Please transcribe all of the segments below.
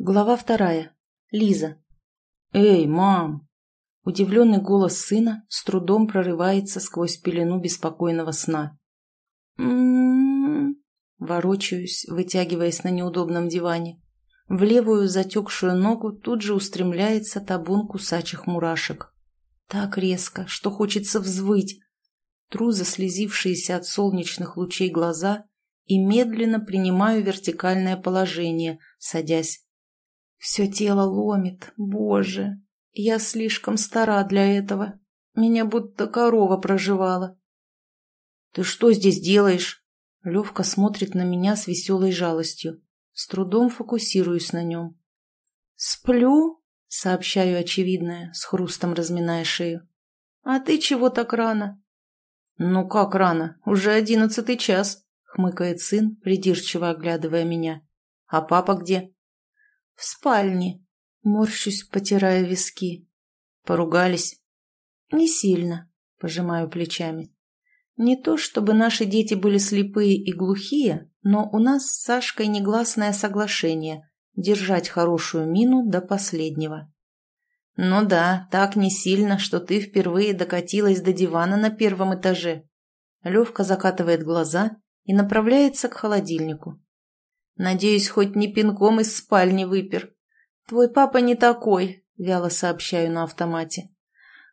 Глава вторая. Лиза. «Эй, мам!» Удивленный голос сына с трудом прорывается сквозь пелену беспокойного сна. «М-м-м...» Ворочаюсь, вытягиваясь на неудобном диване. В левую затекшую ногу тут же устремляется табун кусачих мурашек. Так резко, что хочется взвыть. Тру заслезившиеся от солнечных лучей глаза и медленно принимаю вертикальное положение, садясь. Все тело ломит, боже. Я слишком стара для этого. Меня будто корова проживала. «Ты что здесь делаешь?» Левка смотрит на меня с веселой жалостью. С трудом фокусируюсь на нем. «Сплю?» — сообщаю очевидное, с хрустом разминая шею. «А ты чего так рано?» «Ну как рано? Уже одиннадцатый час», — хмыкает сын, придирчиво оглядывая меня. «А папа где?» «В спальне». Морщусь, потирая виски. «Поругались?» «Не сильно», — пожимаю плечами. «Не то, чтобы наши дети были слепые и глухие, но у нас с Сашкой негласное соглашение держать хорошую мину до последнего». «Ну да, так не сильно, что ты впервые докатилась до дивана на первом этаже». Левка закатывает глаза и направляется к холодильнику. Надеюсь, хоть не пинком из спальни выпер. Твой папа не такой, вяло сообщаю на автомате.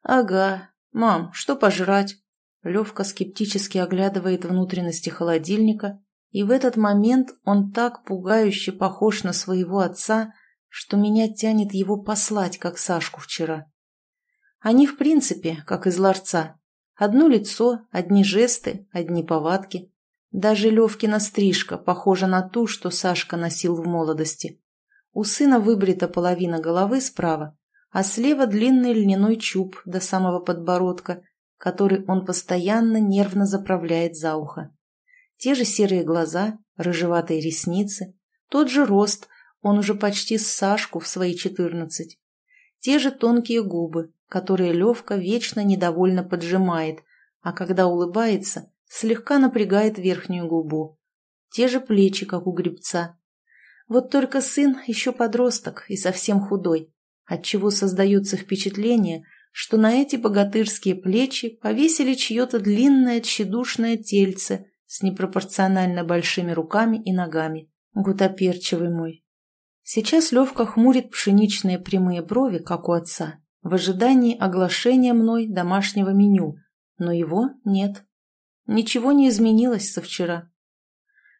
Ага. Мам, что пожрать? Левка скептически оглядывает внутренности холодильника, и в этот момент он так пугающе похож на своего отца, что меня тянет его послать, как Сашку вчера. Они, в принципе, как из ларца. Одно лицо, одни жесты, одни повадки. Даже Левкина стрижка похожа на ту, что Сашка носил в молодости. У сына выбрита половина головы справа, а слева длинный льняной чуб до самого подбородка, который он постоянно нервно заправляет за ухо. Те же серые глаза, рыжеватые ресницы, тот же рост, он уже почти с Сашку в свои четырнадцать. Те же тонкие губы, которые Левка вечно недовольно поджимает, а когда улыбается, слегка напрягает верхнюю губу. Те же плечи, как у гребца. Вот только сын еще подросток и совсем худой, отчего создается впечатление, что на эти богатырские плечи повесили чье-то длинное тщедушное тельце с непропорционально большими руками и ногами. Гутоперчивый мой. Сейчас Левка хмурит пшеничные прямые брови, как у отца, в ожидании оглашения мной домашнего меню, но его нет. Ничего не изменилось со вчера.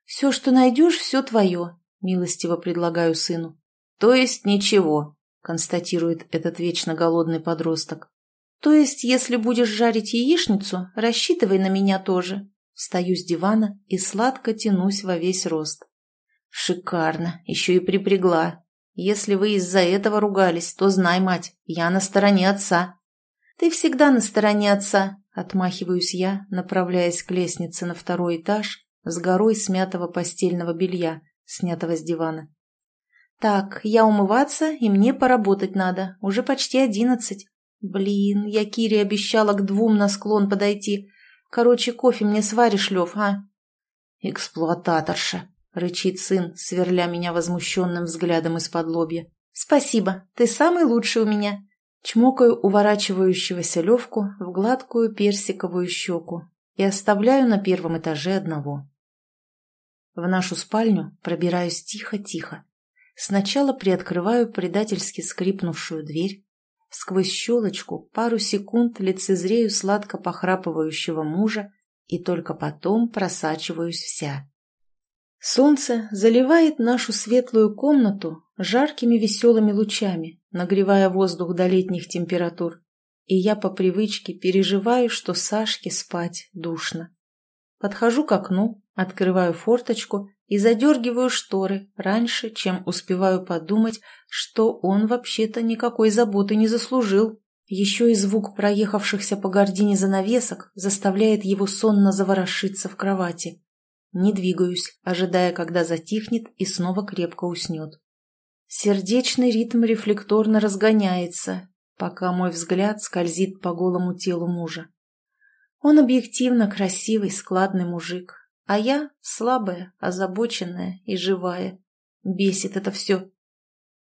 «Все, что найдешь, все твое», — милостиво предлагаю сыну. «То есть ничего», — констатирует этот вечно голодный подросток. «То есть, если будешь жарить яичницу, рассчитывай на меня тоже». Встаю с дивана и сладко тянусь во весь рост. «Шикарно, еще и припрягла. Если вы из-за этого ругались, то знай, мать, я на стороне отца». «Ты всегда на стороне отца», Отмахиваюсь я, направляясь к лестнице на второй этаж с горой смятого постельного белья, снятого с дивана. «Так, я умываться, и мне поработать надо. Уже почти одиннадцать. Блин, я Кире обещала к двум на склон подойти. Короче, кофе мне сваришь, Лев, а?» «Эксплуататорша», — рычит сын, сверля меня возмущенным взглядом из-под лобья. «Спасибо, ты самый лучший у меня. Чмокаю уворачивающегося Левку в гладкую персиковую щеку и оставляю на первом этаже одного. В нашу спальню пробираюсь тихо-тихо. Сначала приоткрываю предательски скрипнувшую дверь. Сквозь щелочку пару секунд лицезрею сладко похрапывающего мужа и только потом просачиваюсь вся. Солнце заливает нашу светлую комнату жаркими веселыми лучами, нагревая воздух до летних температур, и я по привычке переживаю, что Сашке спать душно. Подхожу к окну, открываю форточку и задергиваю шторы раньше, чем успеваю подумать, что он вообще-то никакой заботы не заслужил. Еще и звук проехавшихся по гордине занавесок заставляет его сонно заворошиться в кровати. Не двигаюсь, ожидая, когда затихнет и снова крепко уснет. Сердечный ритм рефлекторно разгоняется, пока мой взгляд скользит по голому телу мужа. Он объективно красивый, складный мужик, а я слабая, озабоченная и живая. Бесит это все.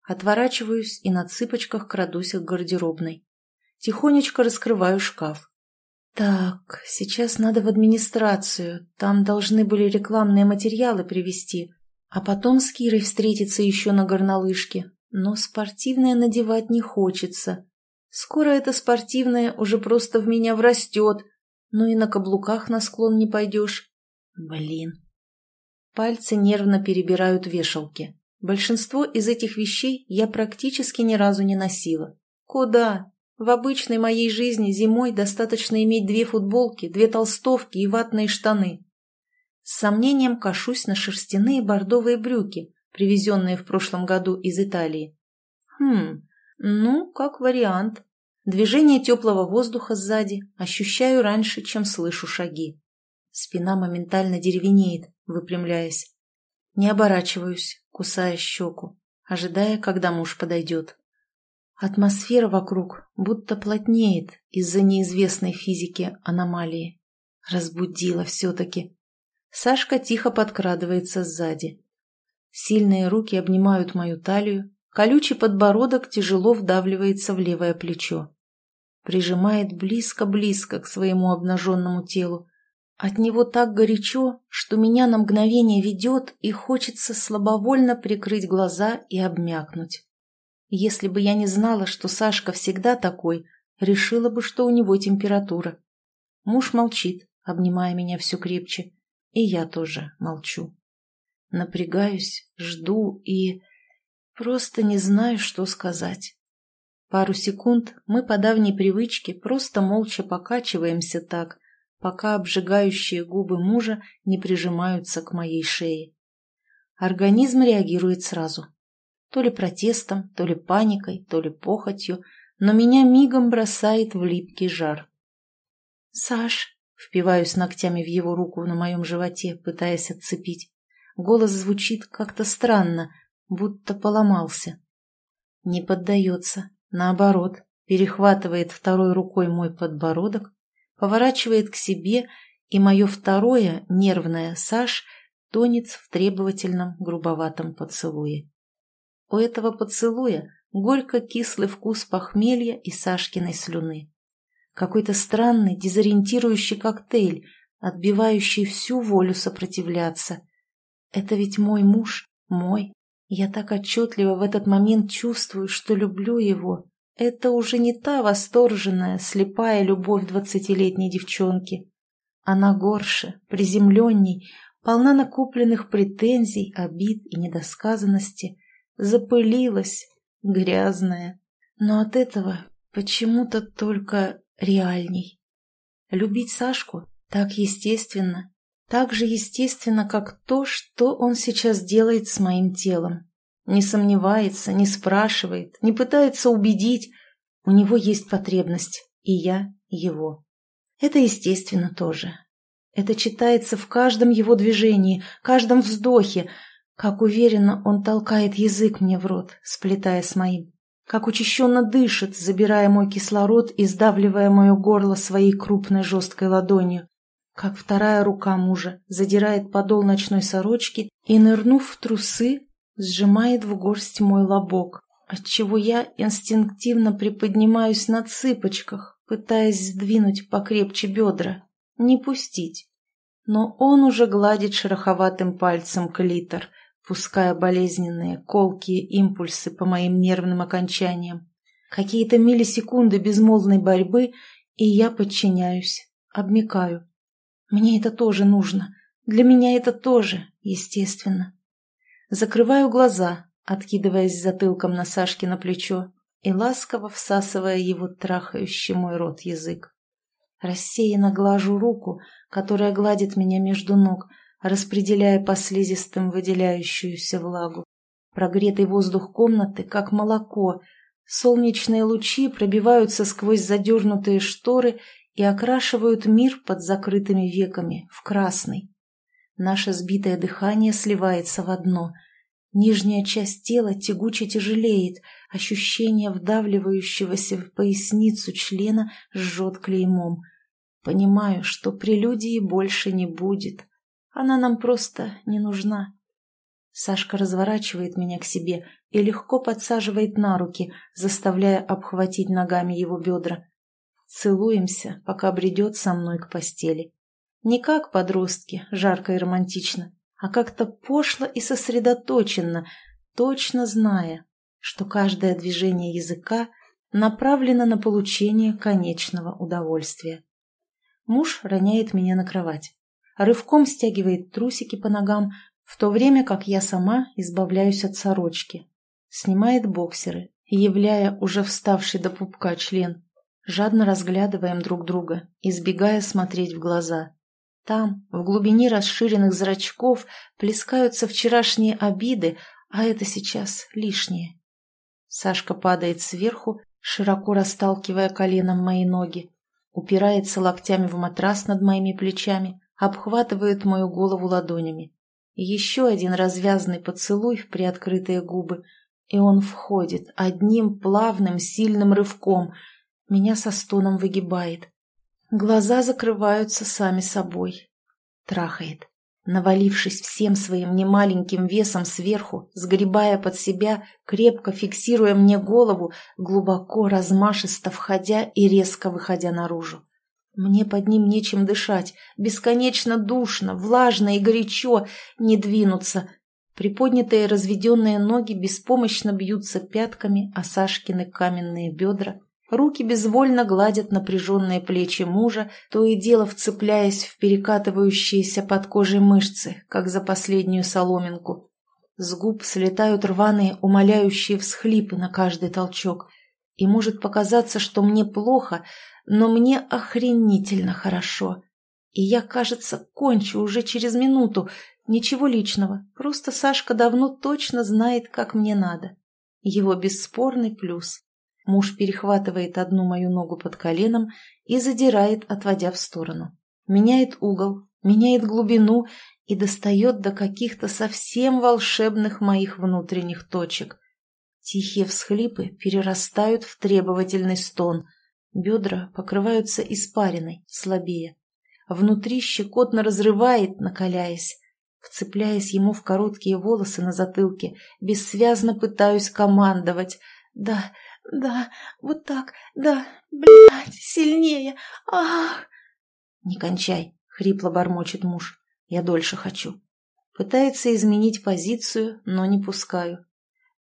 Отворачиваюсь и на цыпочках крадусь к гардеробной. Тихонечко раскрываю шкаф. Так, сейчас надо в администрацию, там должны были рекламные материалы привезти, а потом с Кирой встретиться еще на горнолыжке. Но спортивное надевать не хочется. Скоро это спортивное уже просто в меня врастет, ну и на каблуках на склон не пойдешь. Блин. Пальцы нервно перебирают вешалки. Большинство из этих вещей я практически ни разу не носила. Куда? В обычной моей жизни зимой достаточно иметь две футболки, две толстовки и ватные штаны. С сомнением кашусь на шерстяные бордовые брюки, привезенные в прошлом году из Италии. Хм, ну, как вариант. Движение теплого воздуха сзади ощущаю раньше, чем слышу шаги. Спина моментально деревенеет, выпрямляясь. Не оборачиваюсь, кусая щеку, ожидая, когда муж подойдет. Атмосфера вокруг будто плотнеет из-за неизвестной физики аномалии. Разбудила все-таки. Сашка тихо подкрадывается сзади. Сильные руки обнимают мою талию, колючий подбородок тяжело вдавливается в левое плечо прижимает близко-близко к своему обнаженному телу. От него так горячо, что меня на мгновение ведет и хочется слабовольно прикрыть глаза и обмякнуть. Если бы я не знала, что Сашка всегда такой, решила бы, что у него температура. Муж молчит, обнимая меня все крепче, и я тоже молчу. Напрягаюсь, жду и... просто не знаю, что сказать. Пару секунд мы по давней привычке просто молча покачиваемся так, пока обжигающие губы мужа не прижимаются к моей шее. Организм реагирует сразу. То ли протестом, то ли паникой, то ли похотью, но меня мигом бросает в липкий жар. «Саш!» — впиваюсь ногтями в его руку на моем животе, пытаясь отцепить. Голос звучит как-то странно, будто поломался. Не поддается, Наоборот, перехватывает второй рукой мой подбородок, поворачивает к себе, и мое второе, нервное Саш, тонет в требовательном грубоватом поцелуе. У этого поцелуя горько-кислый вкус похмелья и Сашкиной слюны. Какой-то странный, дезориентирующий коктейль, отбивающий всю волю сопротивляться. Это ведь мой муж, мой, я так отчетливо в этот момент чувствую, что люблю его. Это уже не та восторженная, слепая любовь двадцатилетней девчонки. Она горше, приземленней, полна накопленных претензий, обид и недосказанности. Запылилась, грязная. Но от этого почему-то только реальней. Любить Сашку так естественно, так же естественно, как то, что он сейчас делает с моим телом. Не сомневается, не спрашивает, не пытается убедить. У него есть потребность, и я его. Это естественно тоже. Это читается в каждом его движении, каждом вздохе, как уверенно он толкает язык мне в рот, сплетая с моим, как учащенно дышит, забирая мой кислород и сдавливая мое горло своей крупной жесткой ладонью, как вторая рука мужа задирает подол ночной сорочки и, нырнув в трусы, сжимает в горсть мой лобок, отчего я инстинктивно приподнимаюсь на цыпочках, пытаясь сдвинуть покрепче бедра, не пустить. Но он уже гладит шероховатым пальцем клитор, пуская болезненные, колкие импульсы по моим нервным окончаниям. Какие-то миллисекунды безмолвной борьбы, и я подчиняюсь, обмикаю. Мне это тоже нужно. Для меня это тоже, естественно. Закрываю глаза, откидываясь затылком на Сашке на плечо и ласково всасывая его трахающий мой рот язык. Рассеянно глажу руку, которая гладит меня между ног, распределяя по слизистым выделяющуюся влагу. Прогретый воздух комнаты, как молоко. Солнечные лучи пробиваются сквозь задернутые шторы и окрашивают мир под закрытыми веками в красный. Наше сбитое дыхание сливается в одно. Нижняя часть тела тягуче тяжелеет, ощущение вдавливающегося в поясницу члена жжет клеймом. Понимаю, что прелюдии больше не будет. Она нам просто не нужна. Сашка разворачивает меня к себе и легко подсаживает на руки, заставляя обхватить ногами его бедра. Целуемся, пока бредет со мной к постели. Не как подростки, жарко и романтично, а как-то пошло и сосредоточенно, точно зная, что каждое движение языка направлено на получение конечного удовольствия. Муж роняет меня на кровать, рывком стягивает трусики по ногам, в то время как я сама избавляюсь от сорочки. Снимает боксеры, являя уже вставший до пупка член. Жадно разглядываем друг друга, избегая смотреть в глаза. Там, в глубине расширенных зрачков, плескаются вчерашние обиды, а это сейчас лишнее. Сашка падает сверху, широко расталкивая коленом мои ноги, упирается локтями в матрас над моими плечами, обхватывает мою голову ладонями. Еще один развязный поцелуй в приоткрытые губы, и он входит одним плавным сильным рывком. Меня со стоном выгибает. Глаза закрываются сами собой. Трахает, навалившись всем своим немаленьким весом сверху, сгребая под себя, крепко фиксируя мне голову, глубоко размашисто входя и резко выходя наружу. Мне под ним нечем дышать, бесконечно душно, влажно и горячо, не двинуться. Приподнятые разведенные ноги беспомощно бьются пятками о Сашкины каменные бедра, руки безвольно гладят напряженные плечи мужа, то и дело вцепляясь в перекатывающиеся под кожей мышцы, как за последнюю соломинку. С губ слетают рваные, умоляющие всхлипы на каждый толчок. И может показаться, что мне плохо, но мне охренительно хорошо. И я, кажется, кончу уже через минуту. Ничего личного, просто Сашка давно точно знает, как мне надо. Его бесспорный плюс. Муж перехватывает одну мою ногу под коленом и задирает, отводя в сторону. Меняет угол, меняет глубину и достает до каких-то совсем волшебных моих внутренних точек. Тихие всхлипы перерастают в требовательный стон. Бедра покрываются испариной, слабее. Внутри щекотно разрывает, накаляясь. Вцепляясь ему в короткие волосы на затылке, бессвязно пытаюсь командовать. «Да, да, вот так, да, блядь, сильнее, ах!» «Не кончай», — хрипло бормочет муж. «Я дольше хочу». Пытается изменить позицию, но не пускаю.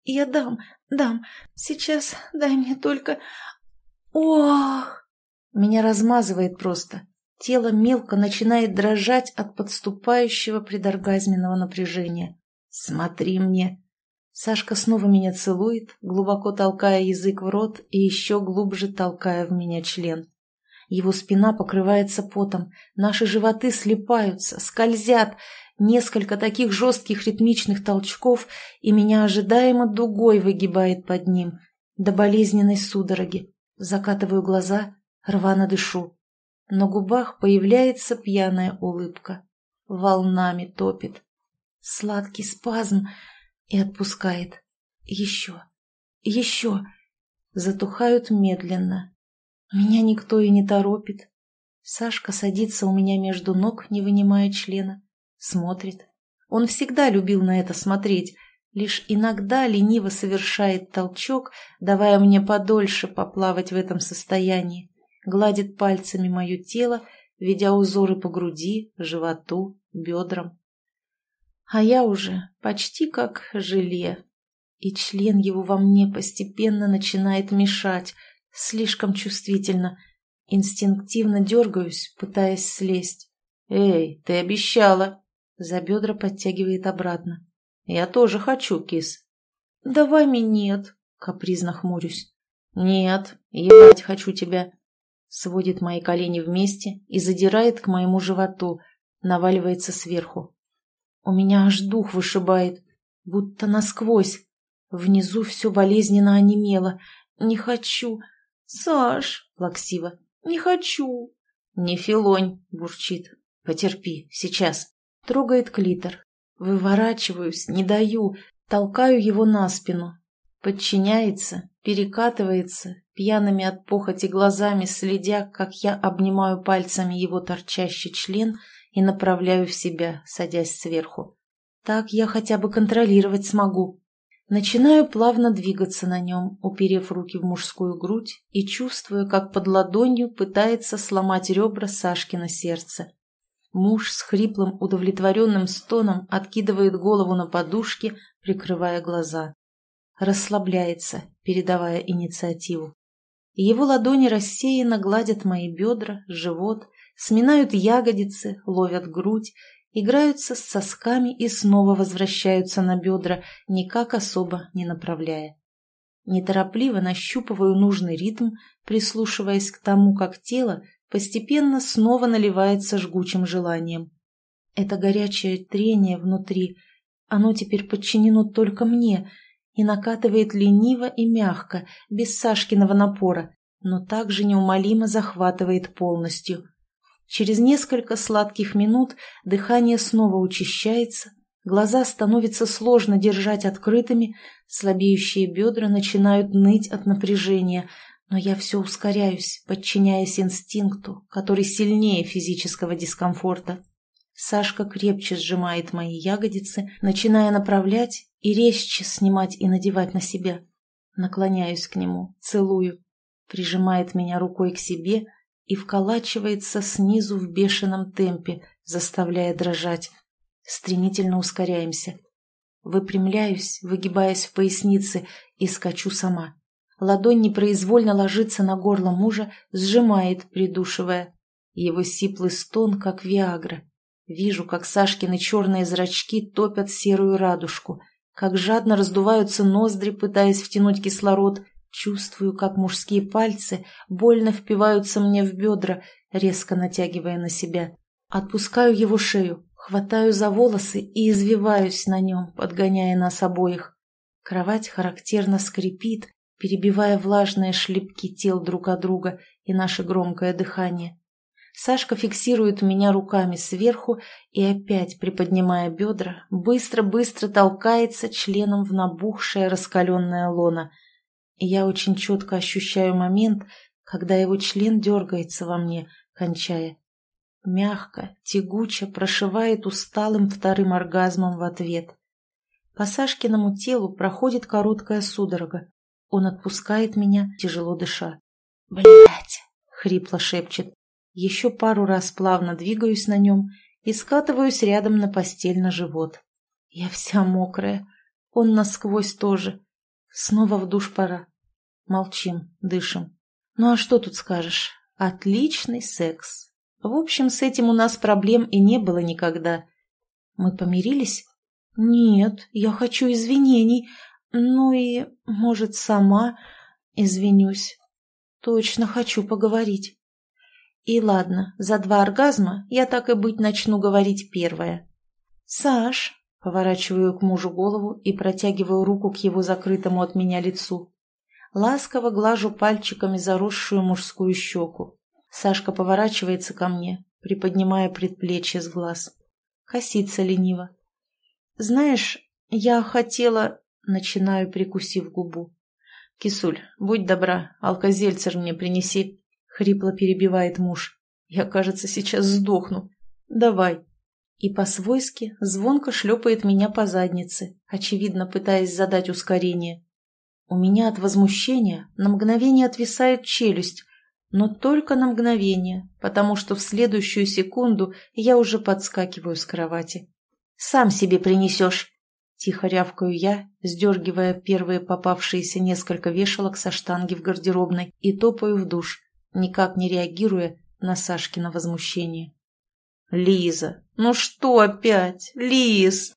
«Я дам, дам. Сейчас дай мне только... Ох! Меня размазывает просто. Тело мелко начинает дрожать от подступающего предоргазменного напряжения. «Смотри мне!» Сашка снова меня целует, глубоко толкая язык в рот и еще глубже толкая в меня член. Его спина покрывается потом, наши животы слипаются, скользят, несколько таких жестких ритмичных толчков, и меня ожидаемо дугой выгибает под ним, до болезненной судороги. Закатываю глаза, рвано дышу. На губах появляется пьяная улыбка. Волнами топит. Сладкий спазм и отпускает. Еще, еще. Затухают медленно. Меня никто и не торопит. Сашка садится у меня между ног, не вынимая члена. Смотрит. Он всегда любил на это смотреть, лишь иногда лениво совершает толчок, давая мне подольше поплавать в этом состоянии, гладит пальцами мое тело, ведя узоры по груди, животу, бедрам. А я уже почти как желе, и член его во мне постепенно начинает мешать, слишком чувствительно. Инстинктивно дергаюсь, пытаясь слезть. «Эй, ты обещала!» За бедра подтягивает обратно. «Я тоже хочу, кис». «Давай нет», — капризно хмурюсь. «Нет, ебать хочу тебя». Сводит мои колени вместе и задирает к моему животу, наваливается сверху. У меня аж дух вышибает, будто насквозь. Внизу все болезненно онемело. «Не хочу. Саш!» — плаксиво. «Не хочу!» «Не филонь!» — бурчит. «Потерпи, сейчас!» Трогает клитор, Выворачиваюсь, не даю, толкаю его на спину. Подчиняется, перекатывается, пьяными от похоти глазами следя, как я обнимаю пальцами его торчащий член и направляю в себя, садясь сверху. Так я хотя бы контролировать смогу. Начинаю плавно двигаться на нем, уперев руки в мужскую грудь и чувствуя, как под ладонью пытается сломать ребра Сашкина сердце. Муж с хриплым удовлетворенным стоном откидывает голову на подушке, прикрывая глаза. Расслабляется, передавая инициативу. Его ладони рассеянно гладят мои бедра, живот, сминают ягодицы, ловят грудь, играются с сосками и снова возвращаются на бедра, никак особо не направляя. Неторопливо нащупываю нужный ритм, прислушиваясь к тому, как тело постепенно снова наливается жгучим желанием. Это горячее трение внутри, оно теперь подчинено только мне и накатывает лениво и мягко, без Сашкиного напора, но также неумолимо захватывает полностью. Через несколько сладких минут дыхание снова учащается, глаза становится сложно держать открытыми, слабеющие бедра начинают ныть от напряжения – но я все ускоряюсь, подчиняясь инстинкту, который сильнее физического дискомфорта. Сашка крепче сжимает мои ягодицы, начиная направлять и резче снимать и надевать на себя. Наклоняюсь к нему, целую, прижимает меня рукой к себе и вколачивается снизу в бешеном темпе, заставляя дрожать. Стремительно ускоряемся. Выпрямляюсь, выгибаясь в пояснице, и скачу сама. Ладонь непроизвольно ложится на горло мужа, сжимает, придушивая. Его сиплый стон, как виагра. Вижу, как Сашкины черные зрачки топят серую радужку, как жадно раздуваются ноздри, пытаясь втянуть кислород. Чувствую, как мужские пальцы больно впиваются мне в бедра, резко натягивая на себя. Отпускаю его шею, хватаю за волосы и извиваюсь на нем, подгоняя нас обоих. Кровать характерно скрипит, перебивая влажные шлепки тел друг от друга и наше громкое дыхание. Сашка фиксирует меня руками сверху и опять, приподнимая бедра, быстро-быстро толкается членом в набухшее раскаленное лоно. И я очень четко ощущаю момент, когда его член дергается во мне, кончая. Мягко, тягуче прошивает усталым вторым оргазмом в ответ. По Сашкиному телу проходит короткая судорога. Он отпускает меня, тяжело дыша. Блять! хрипло шепчет. Еще пару раз плавно двигаюсь на нем и скатываюсь рядом на постель на живот. Я вся мокрая. Он насквозь тоже. Снова в душ пора. Молчим, дышим. Ну а что тут скажешь? Отличный секс. В общем, с этим у нас проблем и не было никогда. Мы помирились? Нет, я хочу извинений. Ну и, может, сама извинюсь. Точно хочу поговорить. И ладно, за два оргазма я так и быть начну говорить первое. «Саш!» — поворачиваю к мужу голову и протягиваю руку к его закрытому от меня лицу. Ласково глажу пальчиками заросшую мужскую щеку. Сашка поворачивается ко мне, приподнимая предплечье с глаз. Косится лениво. «Знаешь, я хотела Начинаю, прикусив губу. «Кисуль, будь добра, алкозельцер мне принеси», — хрипло перебивает муж. «Я, кажется, сейчас сдохну. Давай». И по-свойски звонко шлепает меня по заднице, очевидно пытаясь задать ускорение. У меня от возмущения на мгновение отвисает челюсть, но только на мгновение, потому что в следующую секунду я уже подскакиваю с кровати. «Сам себе принесешь!» Тихо рявкаю я, сдергивая первые попавшиеся несколько вешалок со штанги в гардеробной и топаю в душ, никак не реагируя на Сашкино возмущение. «Лиза, ну что опять? Лиз!»